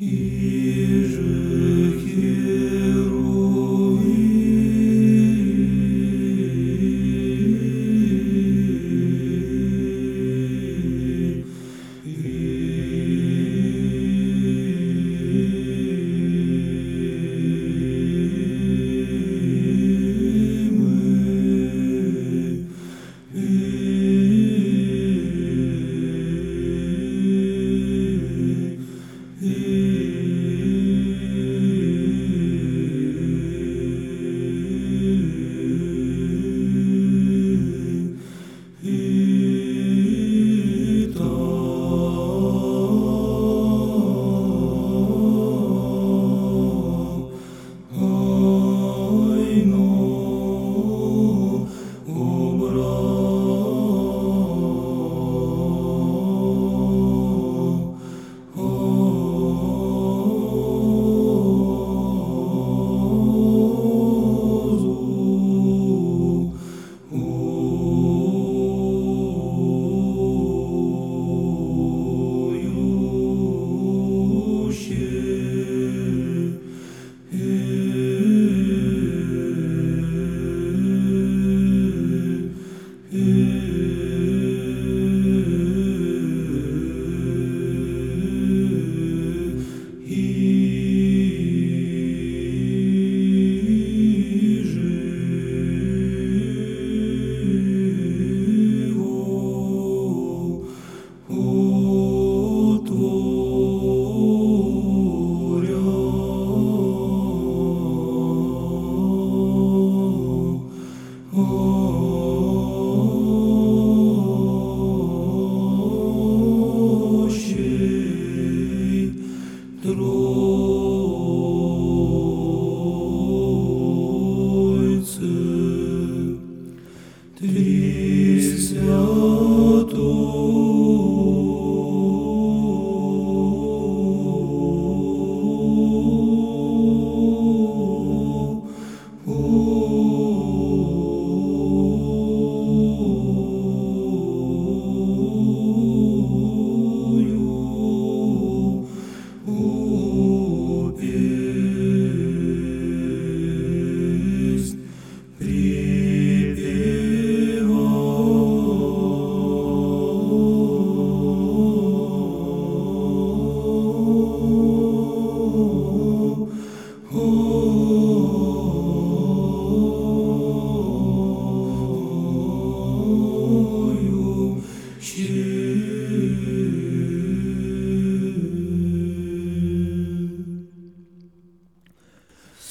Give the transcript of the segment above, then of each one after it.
Yeah. Lord. This love.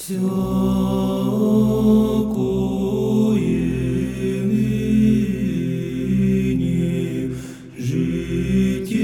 Всякої нині житті.